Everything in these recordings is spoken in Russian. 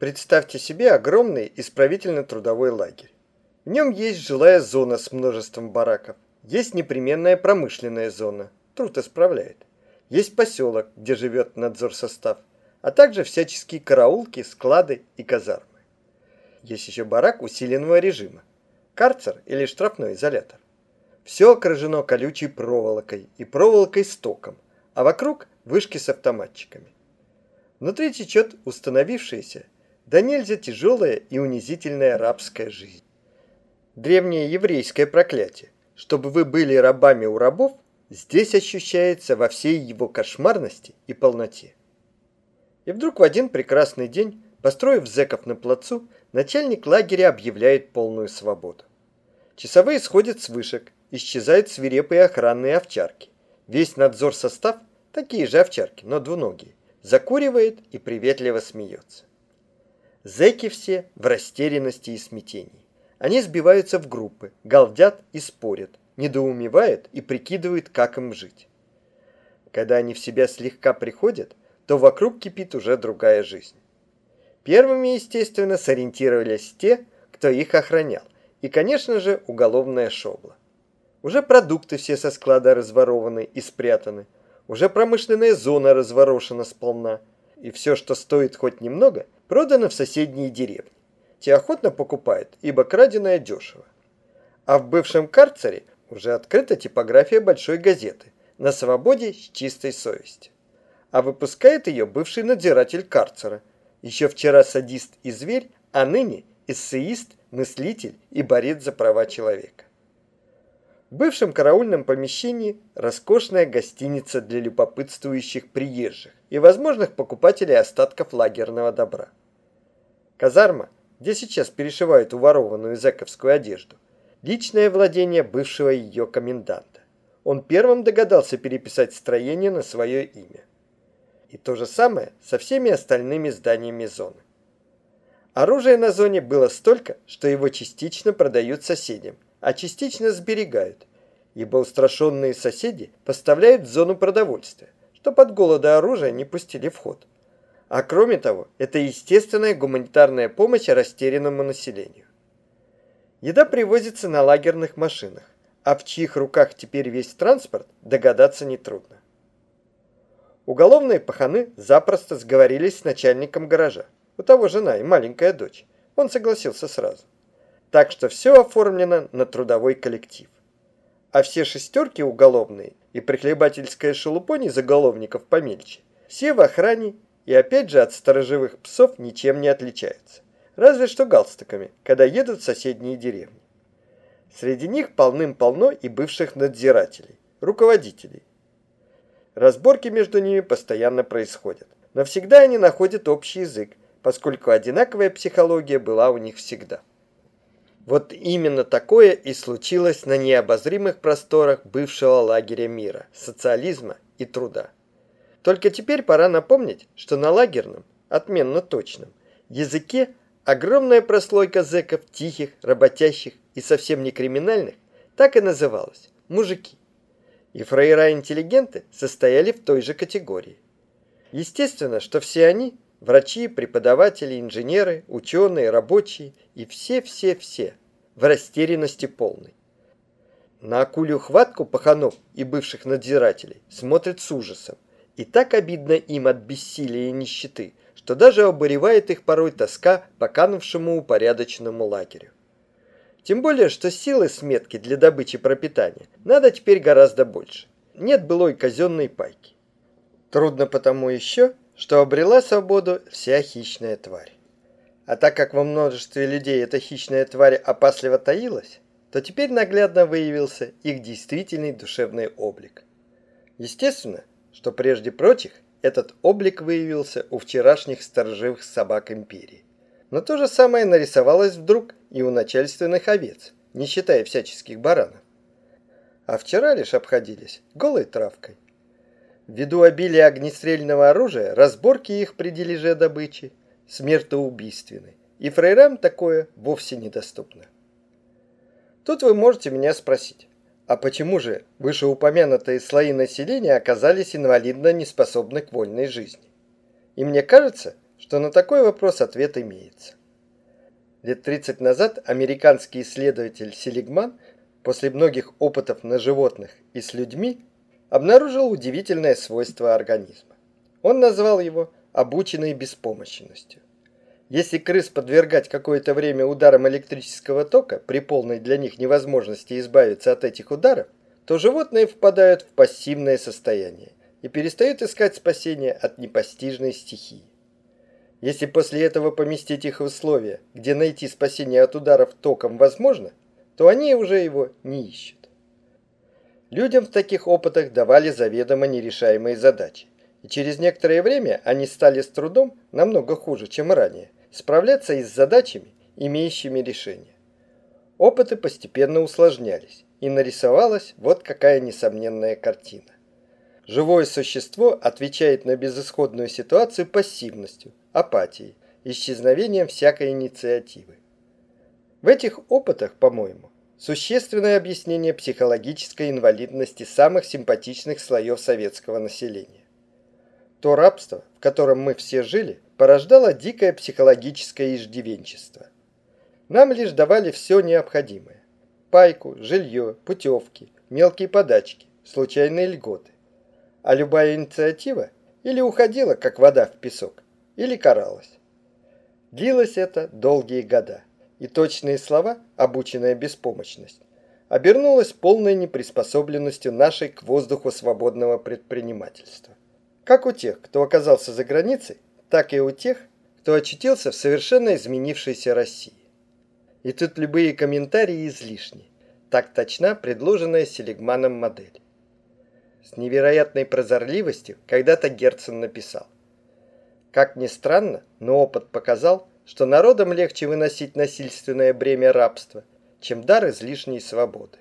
Представьте себе огромный исправительно-трудовой лагерь. В нем есть жилая зона с множеством бараков, есть непременная промышленная зона, труд исправляет. Есть поселок, где живет надзор состав, а также всяческие караулки, склады и казармы. Есть еще барак усиленного режима, карцер или штрафной изолятор. Все окружено колючей проволокой и проволокой с током, а вокруг вышки с автоматчиками. Внутри течет установившаяся, да нельзя тяжелая и унизительная рабская жизнь. Древнее еврейское проклятие, чтобы вы были рабами у рабов, здесь ощущается во всей его кошмарности и полноте. И вдруг в один прекрасный день, построив зэков на плацу, начальник лагеря объявляет полную свободу. Часовые сходят с вышек, исчезают свирепые охранные овчарки. Весь надзор состав, такие же овчарки, но двуногие, закуривает и приветливо смеется. Зэки все в растерянности и смятении. Они сбиваются в группы, галдят и спорят, недоумевают и прикидывают, как им жить. Когда они в себя слегка приходят, то вокруг кипит уже другая жизнь. Первыми, естественно, сориентировались те, кто их охранял, и, конечно же, уголовная шобла. Уже продукты все со склада разворованы и спрятаны, уже промышленная зона разворошена сполна, и все, что стоит хоть немного, продано в соседние деревни. Те охотно покупают, ибо краденое дешево. А в бывшем карцере уже открыта типография большой газеты «На свободе с чистой совестью». А выпускает ее бывший надзиратель карцера, еще вчера садист и зверь, а ныне эссеист, мыслитель и борец за права человека. В бывшем караульном помещении роскошная гостиница для любопытствующих приезжих и возможных покупателей остатков лагерного добра. Казарма, где сейчас перешивают уворованную зэковскую одежду, личное владение бывшего ее коменданта. Он первым догадался переписать строение на свое имя. И то же самое со всеми остальными зданиями зоны. Оружия на зоне было столько, что его частично продают соседям, а частично сберегают, ибо устрашенные соседи поставляют в зону продовольствия, что под голода оружия не пустили в ход. А кроме того, это естественная гуманитарная помощь растерянному населению. Еда привозится на лагерных машинах, а в чьих руках теперь весь транспорт, догадаться нетрудно. Уголовные паханы запросто сговорились с начальником гаража. У того жена и маленькая дочь. Он согласился сразу. Так что все оформлено на трудовой коллектив. А все шестерки уголовные и прихлебательская шелупонь заголовников помельче, все в охране и опять же от сторожевых псов ничем не отличаются. Разве что галстуками, когда едут в соседние деревни. Среди них полным-полно и бывших надзирателей, руководителей. Разборки между ними постоянно происходят. Но всегда они находят общий язык, поскольку одинаковая психология была у них всегда. Вот именно такое и случилось на необозримых просторах бывшего лагеря мира, социализма и труда. Только теперь пора напомнить, что на лагерном, отменно точном, языке огромная прослойка зэков тихих, работящих и совсем не криминальных так и называлась – мужики. И фраера-интеллигенты состояли в той же категории. Естественно, что все они – врачи, преподаватели, инженеры, ученые, рабочие и все-все-все в растерянности полной. На акулью хватку паханов и бывших надзирателей смотрят с ужасом – и так обидно им от бессилия и нищеты, что даже обуревает их порой тоска по канувшему упорядоченному лагерю. Тем более, что силы сметки для добычи пропитания надо теперь гораздо больше. Нет былой казенной пайки. Трудно потому еще, что обрела свободу вся хищная тварь. А так как во множестве людей эта хищная тварь опасливо таилась, то теперь наглядно выявился их действительный душевный облик. Естественно, что прежде прочих этот облик выявился у вчерашних сторожевых собак империи. Но то же самое нарисовалось вдруг и у начальственных овец, не считая всяческих баранов. А вчера лишь обходились голой травкой. Ввиду обилия огнестрельного оружия, разборки их при дележе добычи смертоубийственны, и фрейрам такое вовсе недоступно. Тут вы можете меня спросить, а почему же вышеупомянутые слои населения оказались инвалидно неспособны к вольной жизни? И мне кажется, что на такой вопрос ответ имеется. Лет 30 назад американский исследователь Селигман после многих опытов на животных и с людьми обнаружил удивительное свойство организма. Он назвал его обученной беспомощностью. Если крыс подвергать какое-то время ударам электрического тока при полной для них невозможности избавиться от этих ударов, то животные впадают в пассивное состояние и перестают искать спасения от непостижной стихии. Если после этого поместить их в условия, где найти спасение от ударов током возможно, то они уже его не ищут. Людям в таких опытах давали заведомо нерешаемые задачи, и через некоторое время они стали с трудом, намного хуже, чем ранее, справляться и с задачами, имеющими решение. Опыты постепенно усложнялись, и нарисовалась вот какая несомненная картина. Живое существо отвечает на безысходную ситуацию пассивностью, апатией, исчезновением всякой инициативы. В этих опытах, по-моему, существенное объяснение психологической инвалидности самых симпатичных слоев советского населения. То рабство, в котором мы все жили, порождало дикое психологическое иждивенчество. Нам лишь давали все необходимое. Пайку, жилье, путевки, мелкие подачки, случайные льготы. А любая инициатива или уходила, как вода в песок, или каралась. Длилось это долгие года, и точные слова, обученная беспомощность, обернулась полной неприспособленностью нашей к воздуху свободного предпринимательства. Как у тех, кто оказался за границей, так и у тех, кто очутился в совершенно изменившейся России. И тут любые комментарии излишни. Так точна предложенная Селигманом модель. С невероятной прозорливостью когда-то Герцен написал – как ни странно, но опыт показал, что народам легче выносить насильственное бремя рабства, чем дар излишней свободы.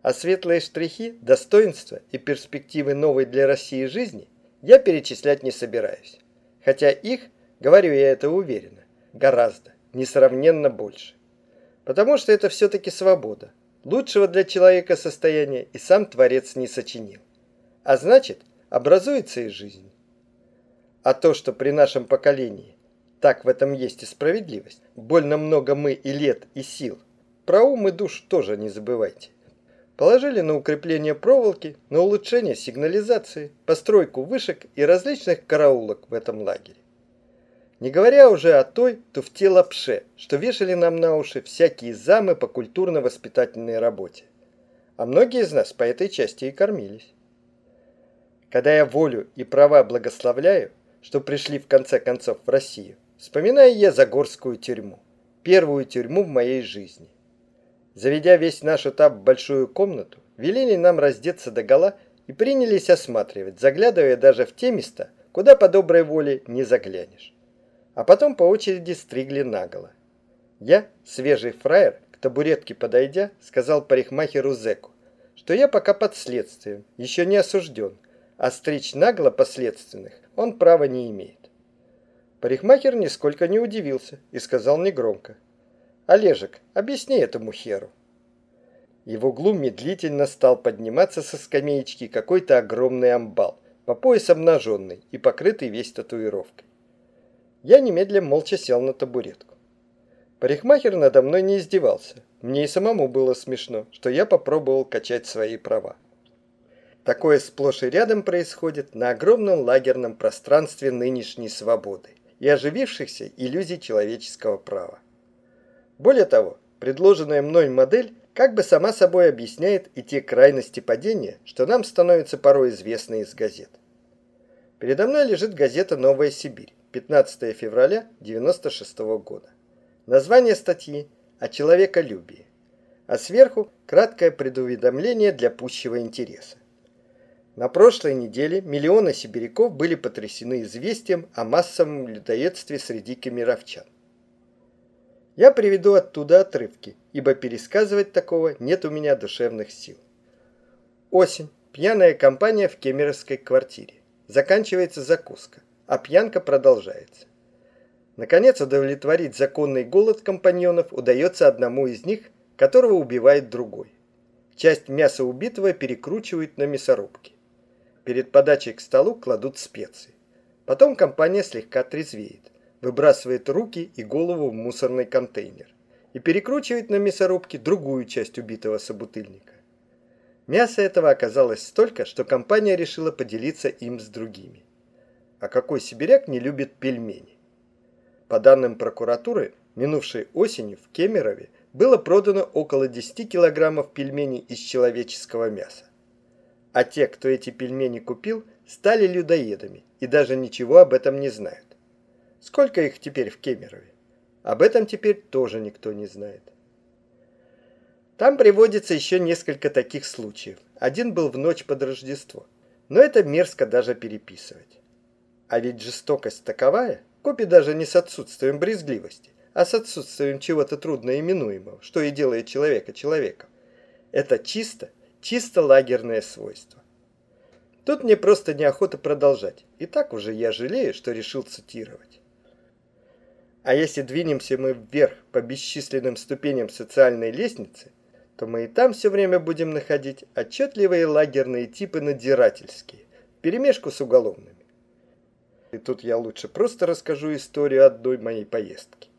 А светлые штрихи, достоинства и перспективы новой для России жизни я перечислять не собираюсь. Хотя их, говорю я это уверенно, гораздо, несравненно больше. Потому что это все-таки свобода. Лучшего для человека состояния и сам Творец не сочинил. А значит, образуется и жизнь. А то, что при нашем поколении, так в этом есть и справедливость, больно много мы и лет, и сил, про ум и душ тоже не забывайте. Положили на укрепление проволоки, на улучшение сигнализации, постройку вышек и различных караулок в этом лагере. Не говоря уже о той туфте лапше, что вешали нам на уши всякие замы по культурно-воспитательной работе. А многие из нас по этой части и кормились. Когда я волю и права благословляю, что пришли в конце концов в Россию, вспоминаю я Загорскую тюрьму, первую тюрьму в моей жизни. Заведя весь наш этап в большую комнату, велели нам раздеться до гола и принялись осматривать, заглядывая даже в те места, куда по доброй воле не заглянешь. А потом по очереди стригли наголо. Я, свежий фраер, к табуретке подойдя, сказал парикмахеру Зеку, что я пока под следствием, еще не осужден, а стричь нагло последственных он права не имеет. Парикмахер нисколько не удивился и сказал негромко. «Олежек, объясни этому херу». И в углу медлительно стал подниматься со скамеечки какой-то огромный амбал, по пояс обнаженный и покрытый весь татуировкой. Я немедленно молча сел на табуретку. Парикмахер надо мной не издевался. Мне и самому было смешно, что я попробовал качать свои права. Такое сплошь и рядом происходит на огромном лагерном пространстве нынешней свободы и оживившихся иллюзий человеческого права. Более того, предложенная мной модель как бы сама собой объясняет и те крайности падения, что нам становятся порой известны из газет. Передо мной лежит газета «Новая Сибирь», 15 февраля 1996 года. Название статьи «О человеколюбии», а сверху краткое предуведомление для пущего интереса. На прошлой неделе миллионы сибиряков были потрясены известием о массовом людоедстве среди кемеровчан. Я приведу оттуда отрывки, ибо пересказывать такого нет у меня душевных сил. Осень. Пьяная компания в кемеровской квартире. Заканчивается закуска, а пьянка продолжается. Наконец, удовлетворить законный голод компаньонов удается одному из них, которого убивает другой. Часть мяса убитого перекручивают на мясорубке. Перед подачей к столу кладут специи. Потом компания слегка трезвеет, выбрасывает руки и голову в мусорный контейнер и перекручивает на мясорубке другую часть убитого собутыльника. Мяса этого оказалось столько, что компания решила поделиться им с другими. А какой сибиряк не любит пельмени? По данным прокуратуры, минувшей осенью в Кемерове было продано около 10 килограммов пельменей из человеческого мяса. А те, кто эти пельмени купил, стали людоедами и даже ничего об этом не знают. Сколько их теперь в Кемерове? Об этом теперь тоже никто не знает. Там приводится еще несколько таких случаев. Один был в ночь под Рождество. Но это мерзко даже переписывать. А ведь жестокость таковая, копи даже не с отсутствием брезгливости, а с отсутствием чего-то трудноименуемого, что и делает человека человеком. Это чисто, чисто лагерное свойство. Тут мне просто неохота продолжать. И так уже я жалею, что решил цитировать. А если двинемся мы вверх по бесчисленным ступеням социальной лестницы, то мы и там все время будем находить отчетливые лагерные типы надзирательские, перемешку с уголовными. И тут я лучше просто расскажу историю одной моей поездки.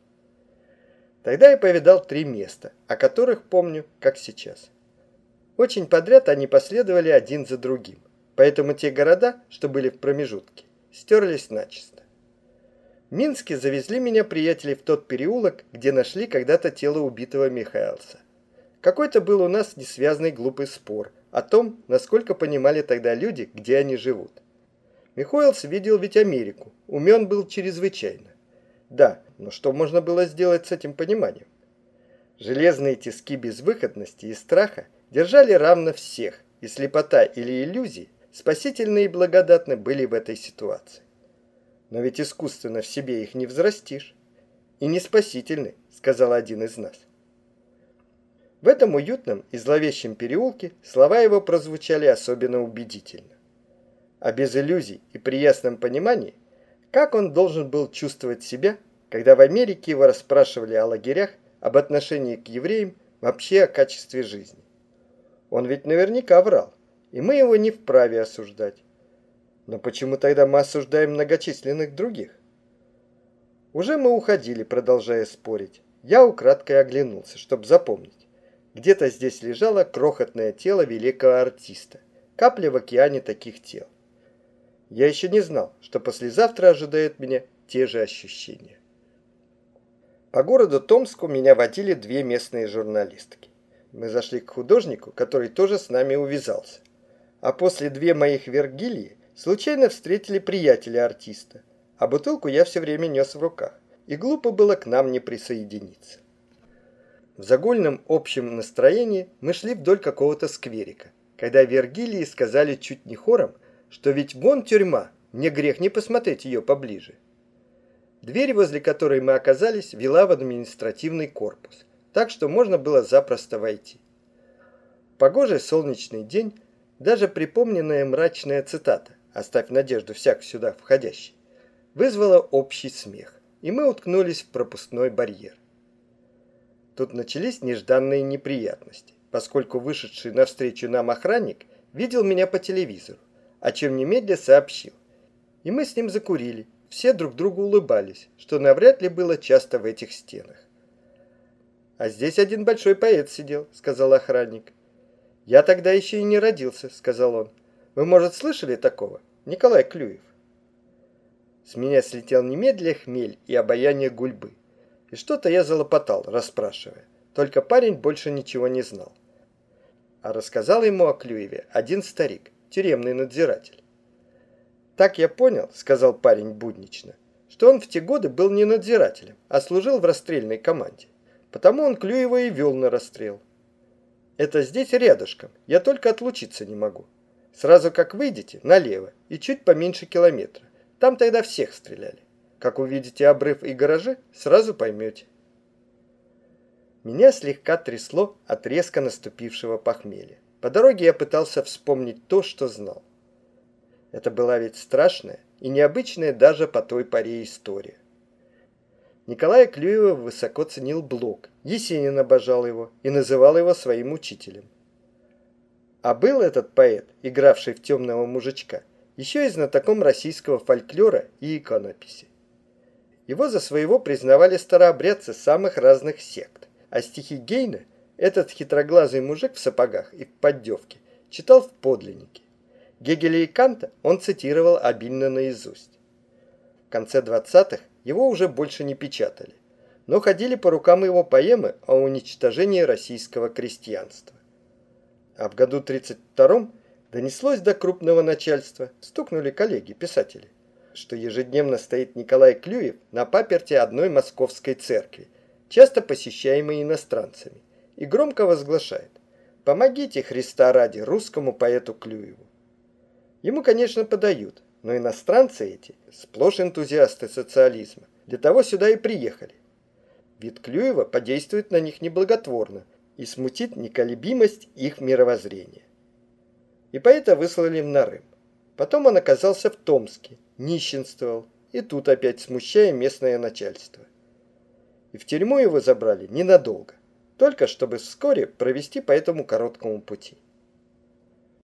Тогда я повидал три места, о которых помню, как сейчас. Очень подряд они последовали один за другим, поэтому те города, что были в промежутке, стерлись начисто. В Минске завезли меня приятели в тот переулок, где нашли когда-то тело убитого Михаэлса. Какой-то был у нас несвязный глупый спор о том, насколько понимали тогда люди, где они живут. Михоэлс видел ведь Америку, умен был чрезвычайно. Да, но что можно было сделать с этим пониманием? Железные тиски безвыходности и страха держали равно всех, и слепота или иллюзии спасительны и благодатны были в этой ситуации. Но ведь искусственно в себе их не взрастишь. И не спасительны, сказал один из нас. В этом уютном и зловещем переулке слова его прозвучали особенно убедительно. А без иллюзий и при ясном понимании, как он должен был чувствовать себя, когда в Америке его расспрашивали о лагерях, об отношении к евреям, вообще о качестве жизни. Он ведь наверняка врал, и мы его не вправе осуждать. Но почему тогда мы осуждаем многочисленных других? Уже мы уходили, продолжая спорить. Я украдкой оглянулся, чтобы запомнить. Где-то здесь лежало крохотное тело великого артиста. Капля в океане таких тел. Я еще не знал, что послезавтра ожидают меня те же ощущения. По городу Томску меня водили две местные журналистки. Мы зашли к художнику, который тоже с нами увязался. А после две моих Вергилии случайно встретили приятеля артиста, а бутылку я все время нес в руках, и глупо было к нам не присоединиться. В загульном общем настроении мы шли вдоль какого-то скверика, когда Вергилии сказали чуть не хором, что ведь вон тюрьма, мне грех не посмотреть ее поближе. Дверь, возле которой мы оказались, вела в административный корпус, так что можно было запросто войти. Погожий солнечный день, даже припомненная мрачная цитата «Оставь надежду всяк сюда входящий», вызвала общий смех, и мы уткнулись в пропускной барьер. Тут начались нежданные неприятности, поскольку вышедший навстречу нам охранник видел меня по телевизору, о чем немедля сообщил. И мы с ним закурили, все друг другу улыбались, что навряд ли было часто в этих стенах. «А здесь один большой поэт сидел», — сказал охранник. «Я тогда еще и не родился», — сказал он. «Вы, может, слышали такого? Николай Клюев». С меня слетел немедля хмель и обаяние гульбы. И что-то я залопотал, расспрашивая. Только парень больше ничего не знал. А рассказал ему о Клюеве один старик, тюремный надзиратель. «Так я понял», — сказал парень буднично, «что он в те годы был не надзирателем, а служил в расстрельной команде. Потому он Клюева и вел на расстрел. Это здесь рядышком, я только отлучиться не могу. Сразу как выйдете, налево, и чуть поменьше километра. Там тогда всех стреляли. Как увидите обрыв и гаражи, сразу поймете. Меня слегка трясло от резко наступившего похмелья. По дороге я пытался вспомнить то, что знал. Это была ведь страшная и необычная даже по той поре история. Николая Клюева высоко ценил Блок, Есенин обожал его и называл его своим учителем. А был этот поэт, игравший в темного мужичка, еще и знатоком российского фольклора и иконописи. Его за своего признавали старообрядцы самых разных сект, а стихи Гейна этот хитроглазый мужик в сапогах и в поддевке читал в подлиннике. Гегеля и Канта он цитировал обильно наизусть. В конце 20-х его уже больше не печатали, но ходили по рукам его поэмы о уничтожении российского крестьянства. А в году 32-м донеслось до крупного начальства, стукнули коллеги-писатели, что ежедневно стоит Николай Клюев на паперте одной московской церкви, часто посещаемой иностранцами, и громко возглашает «Помогите Христа ради русскому поэту Клюеву». Ему, конечно, подают, но иностранцы эти сплошь энтузиасты социализма. Для того сюда и приехали. Вид Клюева подействует на них неблаготворно и смутит неколебимость их мировоззрения. И поэта выслали в Нарым. Потом он оказался в Томске, нищенствовал, и тут опять смущая местное начальство. И в тюрьму его забрали ненадолго, только чтобы вскоре провести по этому короткому пути.